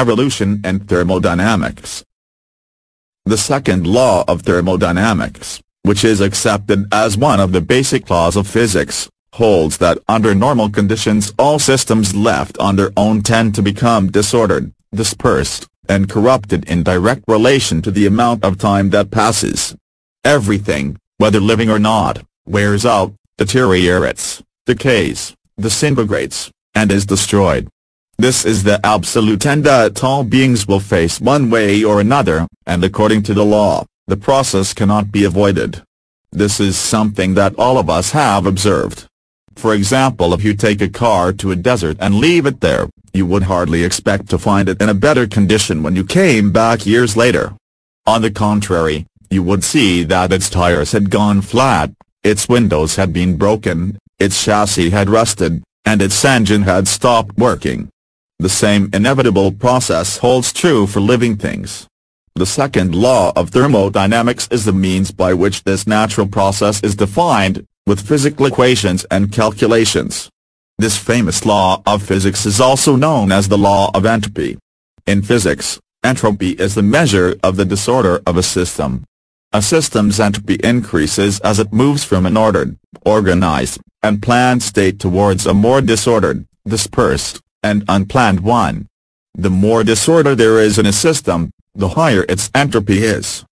evolution and thermodynamics. The second law of thermodynamics, which is accepted as one of the basic laws of physics, holds that under normal conditions all systems left on their own tend to become disordered, dispersed, and corrupted in direct relation to the amount of time that passes. Everything, whether living or not, wears out, deteriorates, decays, disintegrates, and is destroyed. This is the absolute end that all beings will face one way or another, and according to the law, the process cannot be avoided. This is something that all of us have observed. For example if you take a car to a desert and leave it there, you would hardly expect to find it in a better condition when you came back years later. On the contrary, you would see that its tires had gone flat, its windows had been broken, its chassis had rusted, and its engine had stopped working. The same inevitable process holds true for living things. The second law of thermodynamics is the means by which this natural process is defined, with physical equations and calculations. This famous law of physics is also known as the law of entropy. In physics, entropy is the measure of the disorder of a system. A system's entropy increases as it moves from an ordered, organized, and planned state towards a more disordered, dispersed, and unplanned one. The more disorder there is in a system, the higher its entropy is.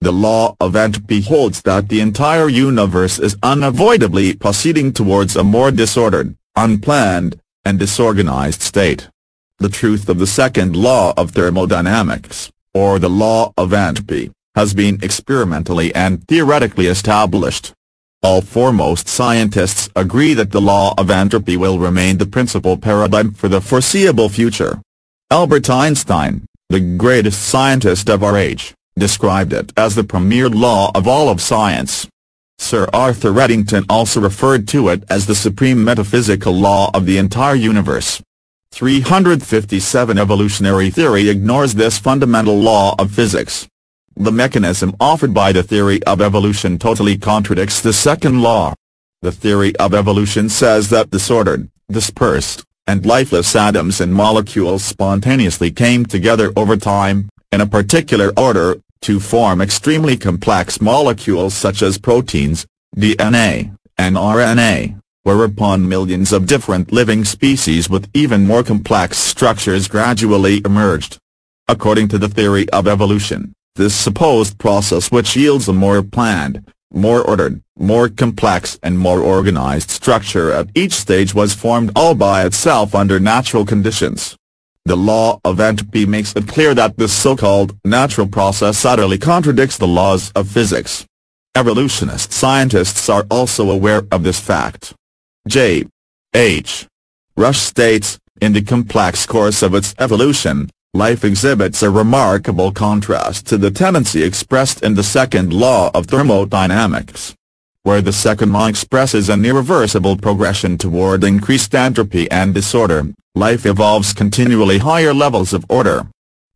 The law of entropy holds that the entire universe is unavoidably proceeding towards a more disordered, unplanned, and disorganized state. The truth of the second law of thermodynamics, or the law of entropy, has been experimentally and theoretically established. All foremost scientists agree that the law of entropy will remain the principal paradigm for the foreseeable future. Albert Einstein, the greatest scientist of our age, described it as the premier law of all of science. Sir Arthur Eddington also referred to it as the supreme metaphysical law of the entire universe. 357 Evolutionary theory ignores this fundamental law of physics. The mechanism offered by the theory of evolution totally contradicts the second law. The theory of evolution says that disordered, dispersed, and lifeless atoms and molecules spontaneously came together over time, in a particular order, to form extremely complex molecules such as proteins, DNA, and RNA, whereupon millions of different living species with even more complex structures gradually emerged. According to the theory of evolution, this supposed process which yields a more planned, more ordered, more complex and more organized structure at each stage was formed all by itself under natural conditions. The law of entropy makes it clear that this so-called natural process utterly contradicts the laws of physics. Evolutionist scientists are also aware of this fact. J. H. Rush states, in the complex course of its evolution, life exhibits a remarkable contrast to the tendency expressed in the second law of thermodynamics, where the second law expresses an irreversible progression toward increased entropy and disorder, life evolves continually higher levels of order.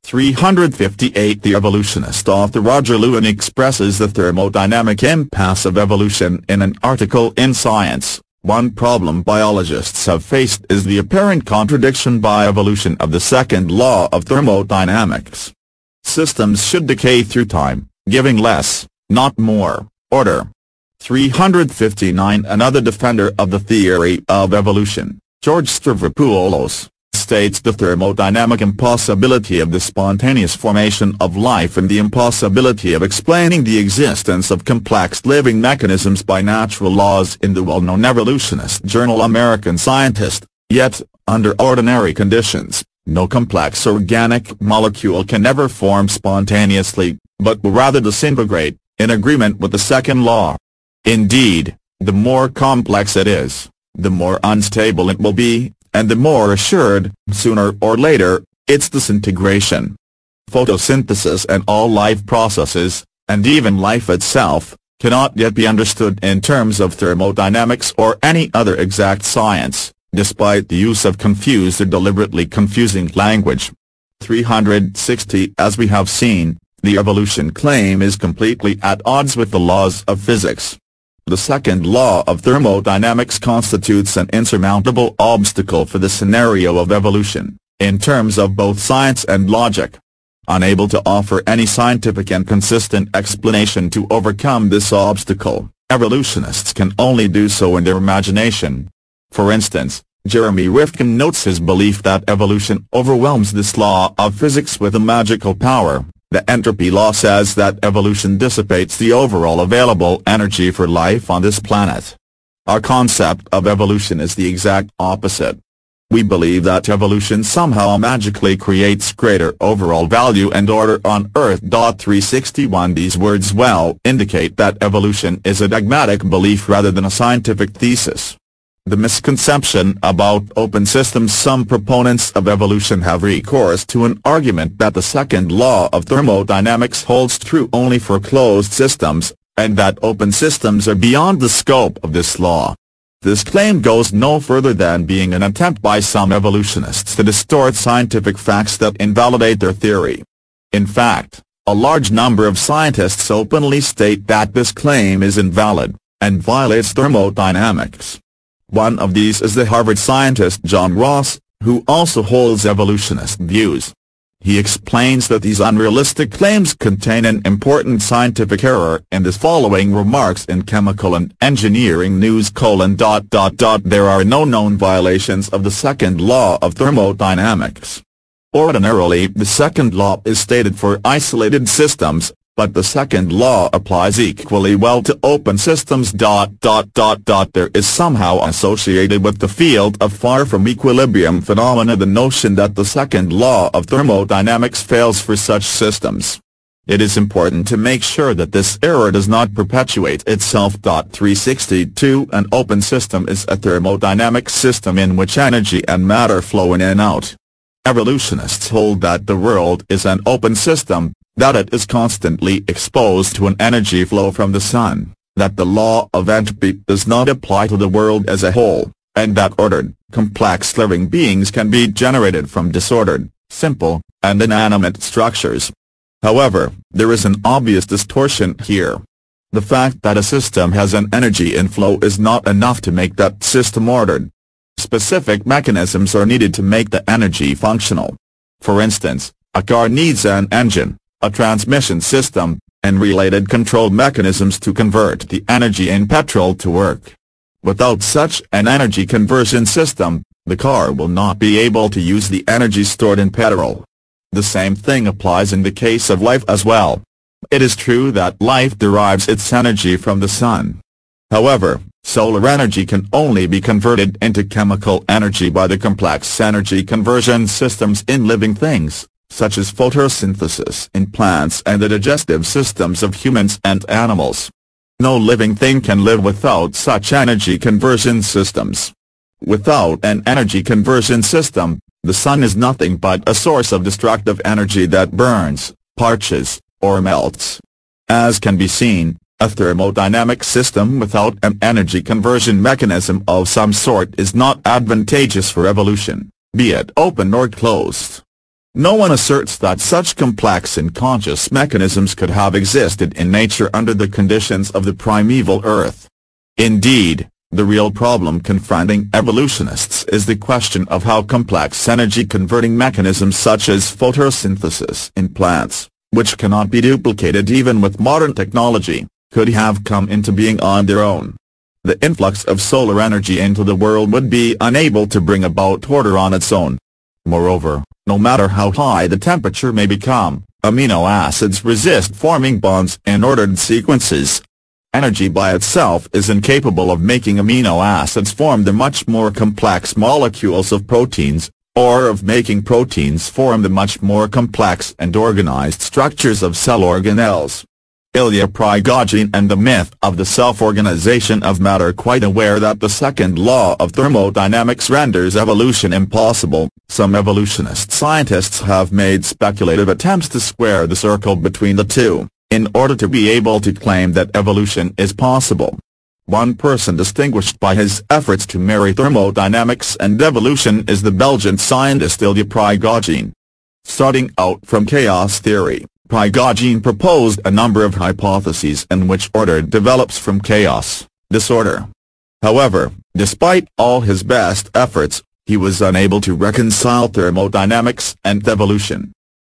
358 The evolutionist author Roger Lewin expresses the thermodynamic impasse of evolution in an article in Science. One problem biologists have faced is the apparent contradiction by evolution of the second law of thermodynamics. Systems should decay through time, giving less, not more, order. 359 Another defender of the theory of evolution, George Stavropoulos, states the thermodynamic impossibility of the spontaneous formation of life and the impossibility of explaining the existence of complex living mechanisms by natural laws in the well-known evolutionist journal American Scientist, yet, under ordinary conditions, no complex organic molecule can ever form spontaneously, but will rather disintegrate, in agreement with the second law. Indeed, the more complex it is, the more unstable it will be, and the more assured, sooner or later, its disintegration. Photosynthesis and all life processes, and even life itself, cannot yet be understood in terms of thermodynamics or any other exact science, despite the use of confused or deliberately confusing language. 360 As we have seen, the evolution claim is completely at odds with the laws of physics. The second law of thermodynamics constitutes an insurmountable obstacle for the scenario of evolution, in terms of both science and logic. Unable to offer any scientific and consistent explanation to overcome this obstacle, evolutionists can only do so in their imagination. For instance, Jeremy Rifkin notes his belief that evolution overwhelms this law of physics with a magical power. The entropy law says that evolution dissipates the overall available energy for life on this planet. Our concept of evolution is the exact opposite. We believe that evolution somehow magically creates greater overall value and order on Earth. 361 These words well indicate that evolution is a dogmatic belief rather than a scientific thesis. The misconception about open systems Some proponents of evolution have recourse to an argument that the second law of thermodynamics holds true only for closed systems, and that open systems are beyond the scope of this law. This claim goes no further than being an attempt by some evolutionists to distort scientific facts that invalidate their theory. In fact, a large number of scientists openly state that this claim is invalid, and violates thermodynamics. One of these is the Harvard scientist John Ross, who also holds evolutionist views. He explains that these unrealistic claims contain an important scientific error in the following remarks in Chemical and Engineering News colon dot dot dot There are no known violations of the second law of thermodynamics. Ordinarily the second law is stated for isolated systems, but the second law applies equally well to open systems. There is somehow associated with the field of far from equilibrium phenomena the notion that the second law of thermodynamics fails for such systems. It is important to make sure that this error does not perpetuate itself. 362 An open system is a thermodynamic system in which energy and matter flow in and out. Evolutionists hold that the world is an open system, that it is constantly exposed to an energy flow from the sun, that the law of entropy does not apply to the world as a whole, and that ordered, complex living beings can be generated from disordered, simple, and inanimate structures. However, there is an obvious distortion here. The fact that a system has an energy inflow is not enough to make that system ordered. Specific mechanisms are needed to make the energy functional. For instance, a car needs an engine, a transmission system, and related control mechanisms to convert the energy in petrol to work. Without such an energy conversion system, the car will not be able to use the energy stored in petrol. The same thing applies in the case of life as well. It is true that life derives its energy from the sun. However, solar energy can only be converted into chemical energy by the complex energy conversion systems in living things such as photosynthesis in plants and the digestive systems of humans and animals. No living thing can live without such energy conversion systems. Without an energy conversion system, the sun is nothing but a source of destructive energy that burns, parches, or melts. As can be seen, a thermodynamic system without an energy conversion mechanism of some sort is not advantageous for evolution, be it open or closed. No one asserts that such complex and conscious mechanisms could have existed in nature under the conditions of the primeval Earth. Indeed, the real problem confronting evolutionists is the question of how complex energy-converting mechanisms such as photosynthesis in plants, which cannot be duplicated even with modern technology, could have come into being on their own. The influx of solar energy into the world would be unable to bring about order on its own. Moreover, no matter how high the temperature may become, amino acids resist forming bonds in ordered sequences. Energy by itself is incapable of making amino acids form the much more complex molecules of proteins, or of making proteins form the much more complex and organized structures of cell organelles. Ilya Prigogine and the myth of the self-organization of matter quite aware that the second law of thermodynamics renders evolution impossible, some evolutionist scientists have made speculative attempts to square the circle between the two, in order to be able to claim that evolution is possible. One person distinguished by his efforts to marry thermodynamics and evolution is the Belgian scientist Ilya Prigogine. Starting out from chaos theory, Prigogine proposed a number of hypotheses in which order develops from chaos, disorder. However, despite all his best efforts, he was unable to reconcile thermodynamics and evolution.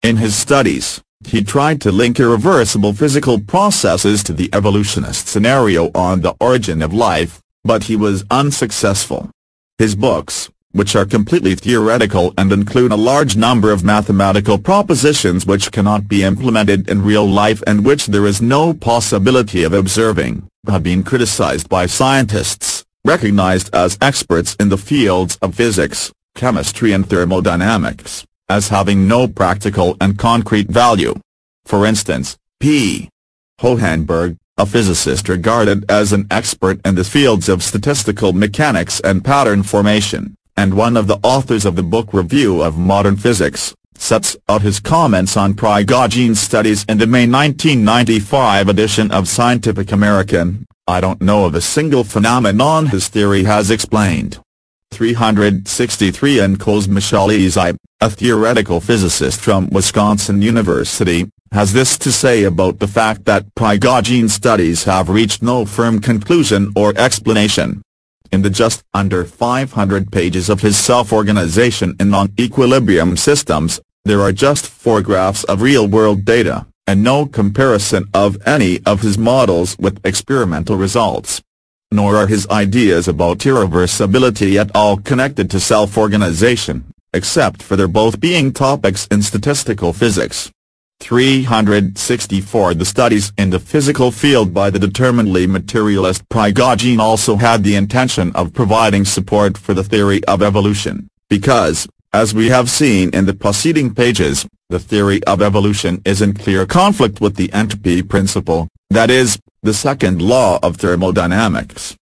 In his studies, he tried to link irreversible physical processes to the evolutionist scenario on the origin of life, but he was unsuccessful. His books, which are completely theoretical and include a large number of mathematical propositions which cannot be implemented in real life and which there is no possibility of observing, have been criticized by scientists, recognized as experts in the fields of physics, chemistry and thermodynamics, as having no practical and concrete value. For instance, P. Hohenberg, a physicist regarded as an expert in the fields of statistical mechanics and pattern formation, and one of the authors of the book Review of Modern Physics, sets out his comments on Prigogine studies in the May 1995 edition of Scientific American, I don't know of a single phenomenon his theory has explained. 363 and Cosma Shalizi, a theoretical physicist from Wisconsin University, has this to say about the fact that Prigogine studies have reached no firm conclusion or explanation. In the just under 500 pages of his self-organization in non-equilibrium systems, there are just four graphs of real-world data, and no comparison of any of his models with experimental results. Nor are his ideas about irreversibility at all connected to self-organization, except for their both being topics in statistical physics. 364 The studies in the physical field by the determinedly materialist Prigogine also had the intention of providing support for the theory of evolution, because, as we have seen in the preceding pages, the theory of evolution is in clear conflict with the entropy principle, that is, the second law of thermodynamics.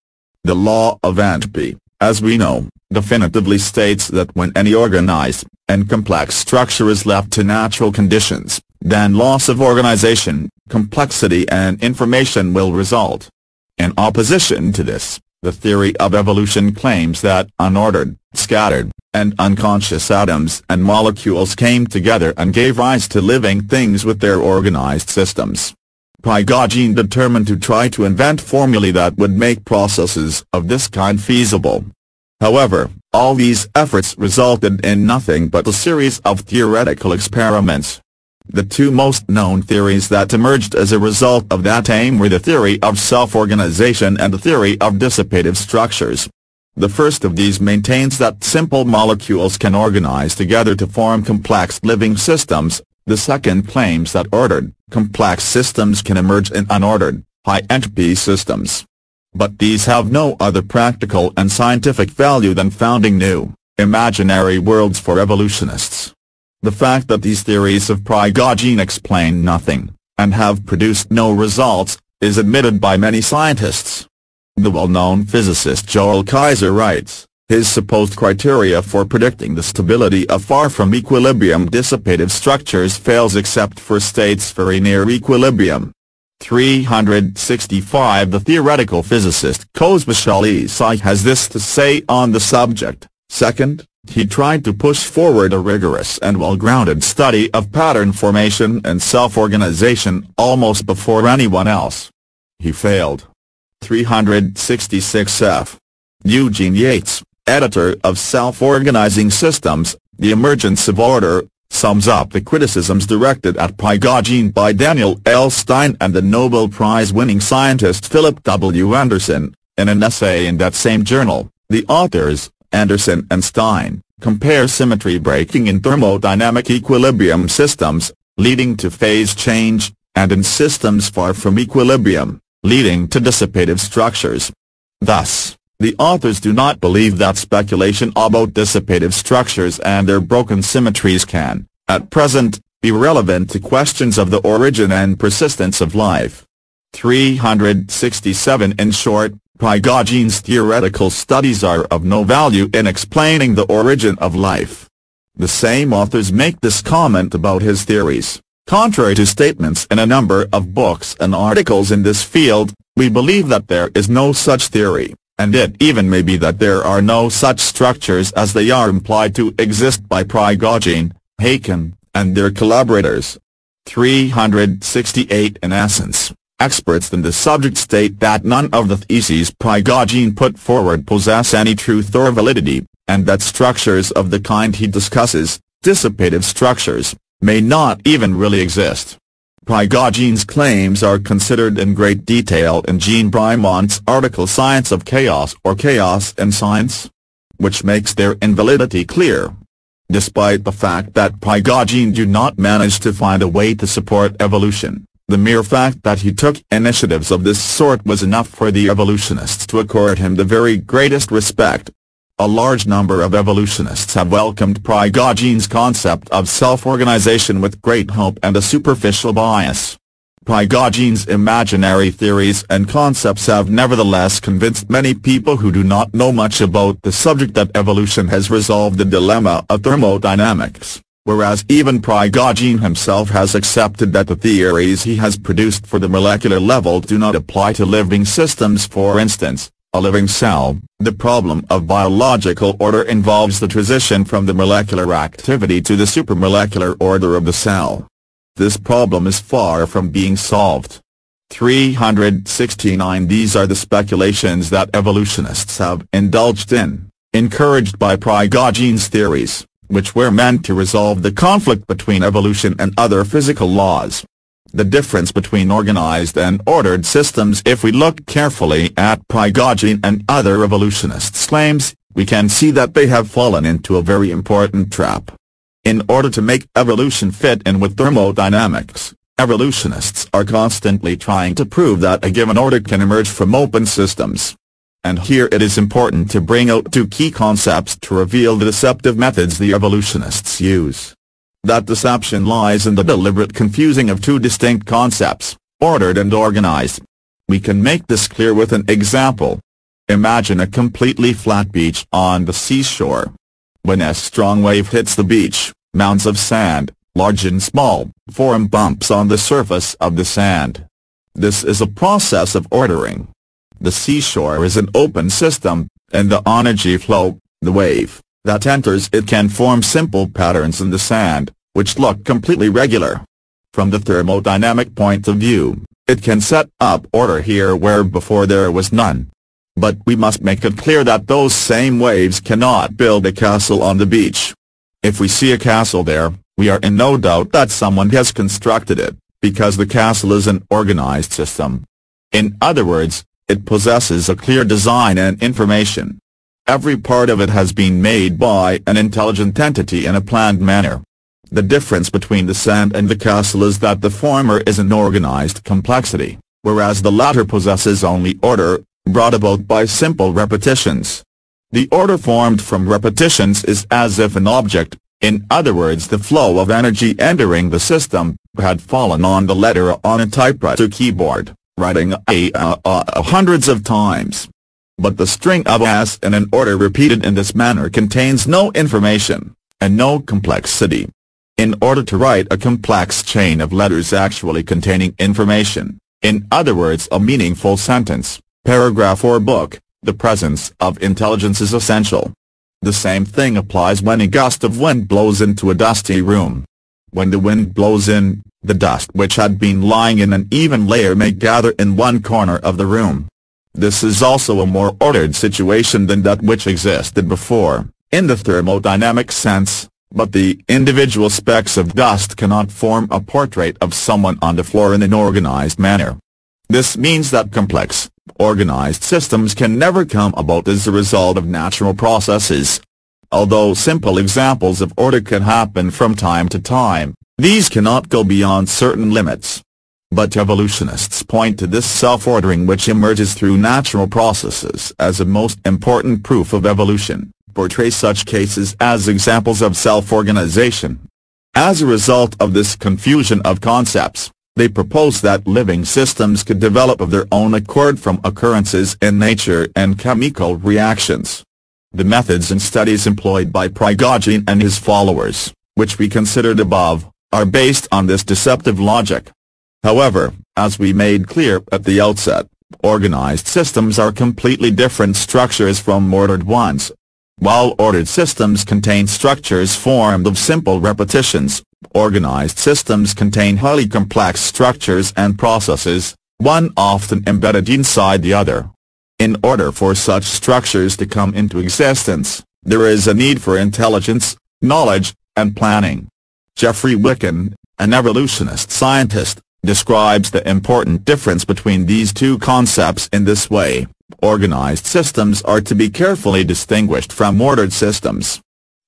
The law of entropy, as we know, definitively states that when any organized and complex structure is left to natural conditions, then loss of organization, complexity and information will result. In opposition to this, the theory of evolution claims that unordered, scattered, and unconscious atoms and molecules came together and gave rise to living things with their organized systems. Prigogine determined to try to invent formulae that would make processes of this kind feasible. However, all these efforts resulted in nothing but a series of theoretical experiments, the two most known theories that emerged as a result of that aim were the theory of self-organization and the theory of dissipative structures. The first of these maintains that simple molecules can organize together to form complex living systems, the second claims that ordered, complex systems can emerge in unordered, high-entropy systems. But these have no other practical and scientific value than founding new, imaginary worlds for evolutionists. The fact that these theories of Prigogine explain nothing, and have produced no results, is admitted by many scientists. The well-known physicist Joel Keizer writes, his supposed criteria for predicting the stability of far from equilibrium dissipative structures fails except for states very near equilibrium. 365 The theoretical physicist Cosma Shalizi has this to say on the subject, second, he tried to push forward a rigorous and well-grounded study of pattern formation and self-organization almost before anyone else. He failed. 366 F. Eugene Yates, editor of Self-Organizing Systems, The Emergence of Order, sums up the criticisms directed at Prigogine by Daniel L. Stein and the Nobel Prize-winning scientist Philip W. Anderson, in an essay in that same journal. The authors, Anderson and Stein, compare symmetry breaking in thermodynamic equilibrium systems, leading to phase change, and in systems far from equilibrium, leading to dissipative structures. Thus, the authors do not believe that speculation about dissipative structures and their broken symmetries can, at present, be relevant to questions of the origin and persistence of life. 367 In short, Prigogine's theoretical studies are of no value in explaining the origin of life. The same authors make this comment about his theories. Contrary to statements in a number of books and articles in this field, we believe that there is no such theory, and it even may be that there are no such structures as they are implied to exist by Prigogine, Haken, and their collaborators. 368 In essence, Experts in the subject state that none of the theses Prigogine put forward possess any truth or validity, and that structures of the kind he discusses, dissipative structures, may not even really exist. Prigogine's claims are considered in great detail in Jean Bricmont's article Science of Chaos or Chaos in Science, which makes their invalidity clear. Despite the fact that Prigogine do not manage to find a way to support evolution, the mere fact that he took initiatives of this sort was enough for the evolutionists to accord him the very greatest respect. A large number of evolutionists have welcomed Prigogine's concept of self-organization with great hope and a superficial bias. Prigogine's imaginary theories and concepts have nevertheless convinced many people who do not know much about the subject that evolution has resolved the dilemma of thermodynamics whereas even Prigogine himself has accepted that the theories he has produced for the molecular level do not apply to living systems for instance, a living cell. The problem of biological order involves the transition from the molecular activity to the supramolecular order of the cell. This problem is far from being solved. 369 These are the speculations that evolutionists have indulged in, encouraged by Prigogine's theories which were meant to resolve the conflict between evolution and other physical laws. The difference between organized and ordered systems If we look carefully at Prigogine and other evolutionists' claims, we can see that they have fallen into a very important trap. In order to make evolution fit in with thermodynamics, evolutionists are constantly trying to prove that a given order can emerge from open systems. And here it is important to bring out two key concepts to reveal the deceptive methods the evolutionists use. That deception lies in the deliberate confusing of two distinct concepts, ordered and organized. We can make this clear with an example. Imagine a completely flat beach on the seashore. When a strong wave hits the beach, mounds of sand, large and small, form bumps on the surface of the sand. This is a process of ordering. The seashore is an open system, and the energy flow, the wave, that enters it can form simple patterns in the sand, which look completely regular. From the thermodynamic point of view, it can set up order here where before there was none. But we must make it clear that those same waves cannot build a castle on the beach. If we see a castle there, we are in no doubt that someone has constructed it, because the castle is an organized system. In other words, it possesses a clear design and information. Every part of it has been made by an intelligent entity in a planned manner. The difference between the sand and the castle is that the former is an organized complexity, whereas the latter possesses only order, brought about by simple repetitions. The order formed from repetitions is as if an object, in other words the flow of energy entering the system, had fallen on the letter on a typewriter keyboard writing a, hundreds of times. But the string of as in an order repeated in this manner contains no information, and no complexity. In order to write a complex chain of letters actually containing information, in other words a meaningful sentence, paragraph or book, the presence of intelligence is essential. The same thing applies when a gust of wind blows into a dusty room. When the wind blows in, the dust which had been lying in an even layer may gather in one corner of the room. This is also a more ordered situation than that which existed before, in the thermodynamic sense, but the individual specks of dust cannot form a portrait of someone on the floor in an organized manner. This means that complex, organized systems can never come about as a result of natural processes. Although simple examples of order can happen from time to time, these cannot go beyond certain limits. But evolutionists point to this self-ordering which emerges through natural processes as a most important proof of evolution, portray such cases as examples of self-organization. As a result of this confusion of concepts, they propose that living systems could develop of their own accord from occurrences in nature and chemical reactions. The methods and studies employed by Prigogine and his followers, which we considered above, are based on this deceptive logic. However, as we made clear at the outset, organized systems are completely different structures from ordered ones. While ordered systems contain structures formed of simple repetitions, organized systems contain highly complex structures and processes, one often embedded inside the other. In order for such structures to come into existence, there is a need for intelligence, knowledge, and planning. Jeffrey Wicken, an evolutionist scientist, describes the important difference between these two concepts in this way. Organized systems are to be carefully distinguished from ordered systems.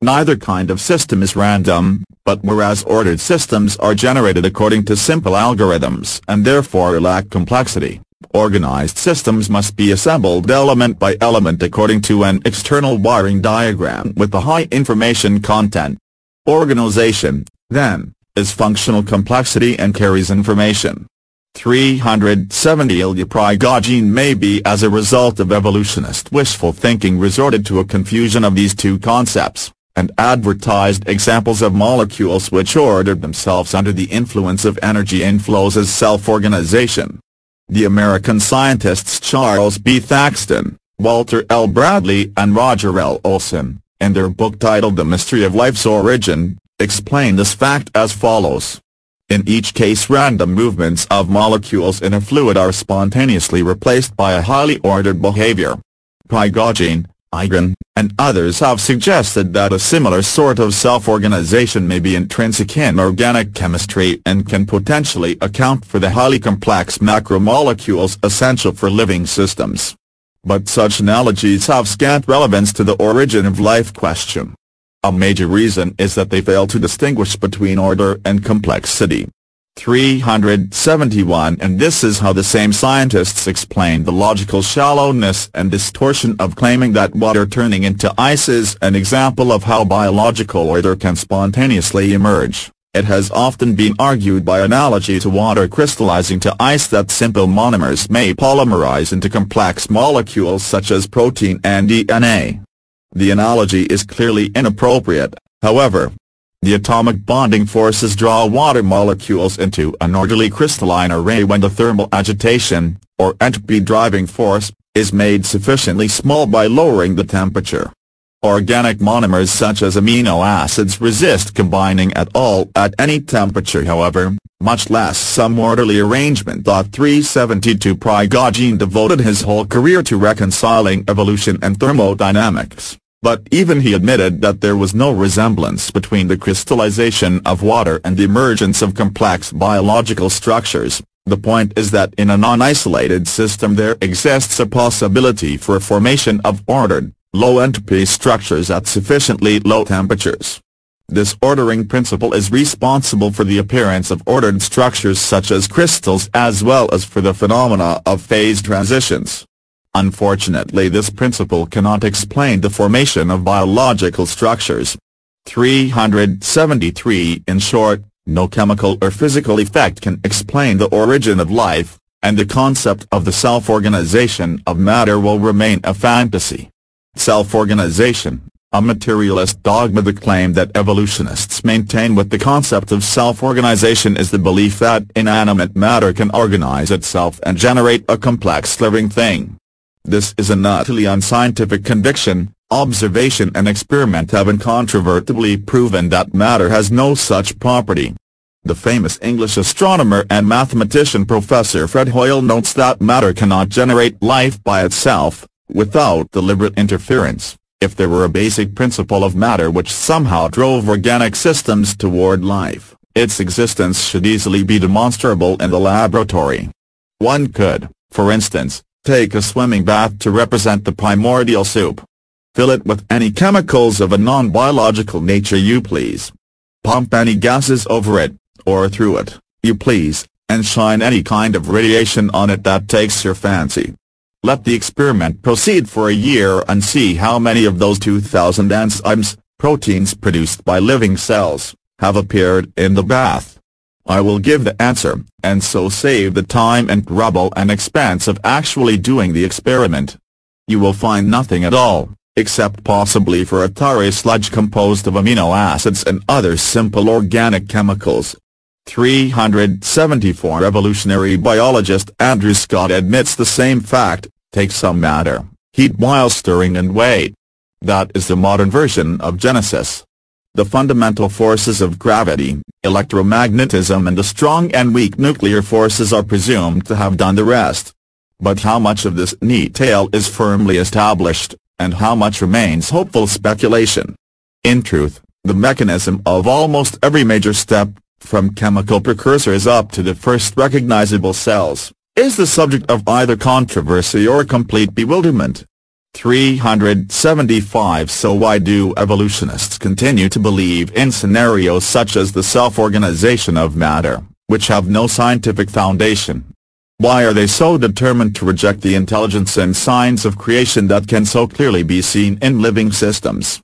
Neither kind of system is random, but whereas ordered systems are generated according to simple algorithms and therefore lack complexity, organized systems must be assembled element by element according to an external wiring diagram with a high information content. Organization, then, is functional complexity and carries information. 370 Ilya Prigogine may be as a result of evolutionist wishful thinking resorted to a confusion of these two concepts and advertised examples of molecules which ordered themselves under the influence of energy inflows as self-organization. The American scientists Charles B. Thaxton, Walter L. Bradley and Roger L. Olsen, in their book titled The Mystery of Life's Origin, explain this fact as follows. In each case random movements of molecules in a fluid are spontaneously replaced by a highly ordered behavior. Prigogine, Eigen, and others have suggested that a similar sort of self-organization may be intrinsic in organic chemistry and can potentially account for the highly complex macromolecules essential for living systems. But such analogies have scant relevance to the origin of life question. A major reason is that they fail to distinguish between order and complexity. 371 and this is how the same scientists explain the logical shallowness and distortion of claiming that water turning into ice is an example of how biological order can spontaneously emerge. It has often been argued by analogy to water crystallizing to ice that simple monomers may polymerize into complex molecules such as protein and DNA. The analogy is clearly inappropriate, however, the atomic bonding forces draw water molecules into an orderly crystalline array when the thermal agitation, or entropy driving force, is made sufficiently small by lowering the temperature. Organic monomers such as amino acids resist combining at all at any temperature however, much less some orderly arrangement. 372 Prigogine devoted his whole career to reconciling evolution and thermodynamics. But even he admitted that there was no resemblance between the crystallization of water and the emergence of complex biological structures. The point is that in a non-isolated system there exists a possibility for formation of ordered, low-entropy structures at sufficiently low temperatures. This ordering principle is responsible for the appearance of ordered structures such as crystals as well as for the phenomena of phase transitions. Unfortunately this principle cannot explain the formation of biological structures. 373 In short, no chemical or physical effect can explain the origin of life, and the concept of the self-organization of matter will remain a fantasy. Self-organization, a materialist dogma the claim that evolutionists maintain with the concept of self-organization is the belief that inanimate matter can organize itself and generate a complex living thing. This is an utterly unscientific conviction, observation and experiment have incontrovertibly proven that matter has no such property. The famous English astronomer and mathematician Professor Fred Hoyle notes that matter cannot generate life by itself, without deliberate interference. If there were a basic principle of matter which somehow drove organic systems toward life, its existence should easily be demonstrable in the laboratory. One could, for instance, Take a swimming bath to represent the primordial soup. Fill it with any chemicals of a non-biological nature you please. Pump any gases over it, or through it, you please, and shine any kind of radiation on it that takes your fancy. Let the experiment proceed for a year and see how many of those 2,000 enzymes, proteins produced by living cells, have appeared in the bath. I will give the answer, and so save the time and trouble and expense of actually doing the experiment. You will find nothing at all, except possibly for a tarry sludge composed of amino acids and other simple organic chemicals. 374 Evolutionary biologist Andrew Scott admits the same fact, take some matter, heat while stirring and wait. That is the modern version of Genesis. The fundamental forces of gravity, electromagnetism and the strong and weak nuclear forces are presumed to have done the rest. But how much of this detail is firmly established, and how much remains hopeful speculation. In truth, the mechanism of almost every major step, from chemical precursors up to the first recognizable cells, is the subject of either controversy or complete bewilderment. 375 So why do evolutionists continue to believe in scenarios such as the self-organization of matter, which have no scientific foundation? Why are they so determined to reject the intelligence and signs of creation that can so clearly be seen in living systems?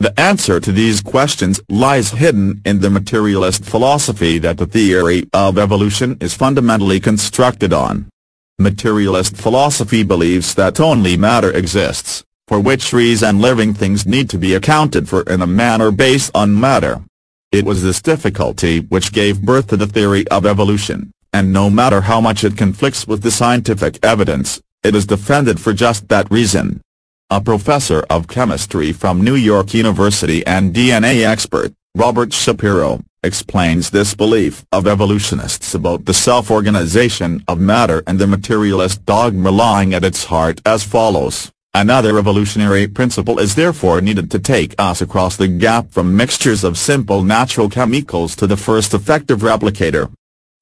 The answer to these questions lies hidden in the materialist philosophy that the theory of evolution is fundamentally constructed on. Materialist philosophy believes that only matter exists, for which reason living things need to be accounted for in a manner based on matter. It was this difficulty which gave birth to the theory of evolution, and no matter how much it conflicts with the scientific evidence, it is defended for just that reason. A professor of chemistry from New York University and DNA expert, Robert Shapiro, explains this belief of evolutionists about the self-organization of matter and the materialist dogma lying at its heart as follows. Another evolutionary principle is therefore needed to take us across the gap from mixtures of simple natural chemicals to the first effective replicator.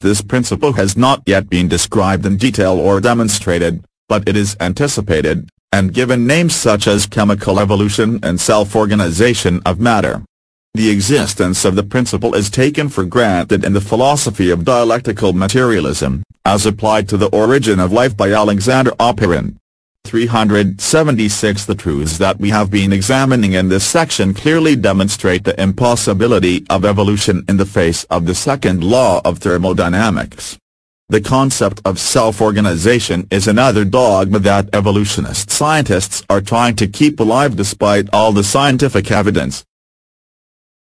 This principle has not yet been described in detail or demonstrated, but it is anticipated, and given names such as chemical evolution and self-organization of matter. The existence of the principle is taken for granted in the philosophy of dialectical materialism, as applied to the origin of life by Alexander Oparin. 376 The truths that we have been examining in this section clearly demonstrate the impossibility of evolution in the face of the second law of thermodynamics. The concept of self-organization is another dogma that evolutionist scientists are trying to keep alive despite all the scientific evidence.